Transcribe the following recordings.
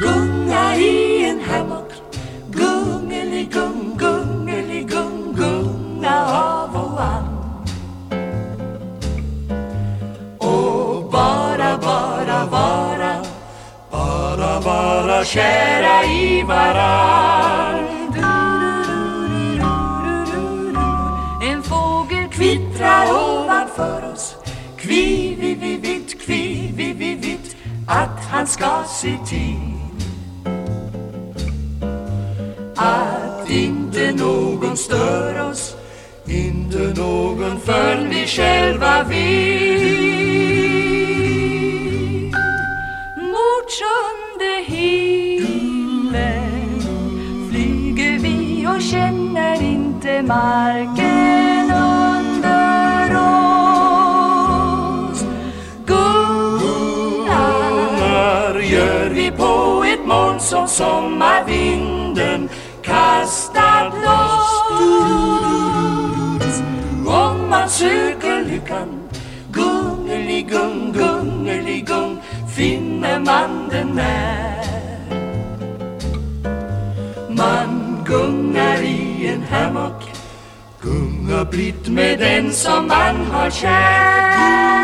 Gunga i en hammock. Gung-eli-gung, gung-eli-gung, gunga av och an. Och bara, bara vara Bara, bara kära i varann. En fågel kvittrar ovanför oss. Vi, vitt, att han ska se till. Att inte någon stör oss Inte någon förrän vi själva vill. Mot sjunde himlen Flyger vi och känner inte marken under oss. Gunnar gör vi på ett moln som sommarvinden kastat loss Om man söker lyckan Gungeligung, gungeligung Finner man den när Man gungar i en hammock Gungar blitt med den som man har kär.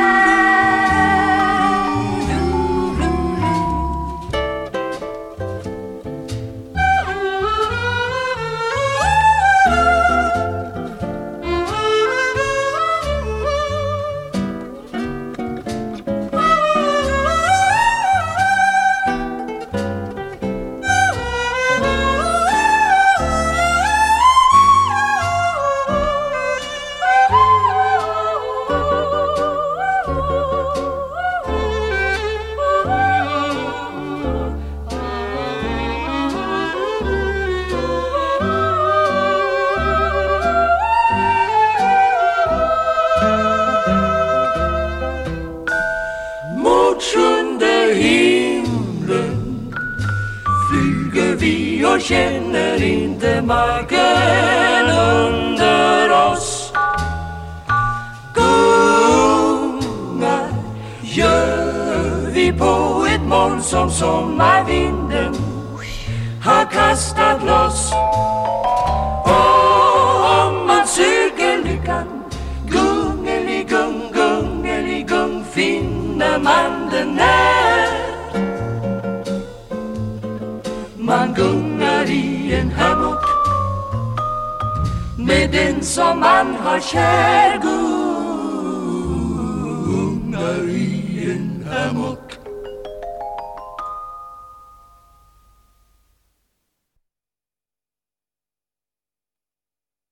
Flyger vi och känner inte marken under oss. Gungar gör vi på ett moln som sommarvinden har kastat loss. Och om man söker lyckan Gungeligung, gungeligung finner man den när Man gungar i en hammock med den som man har kär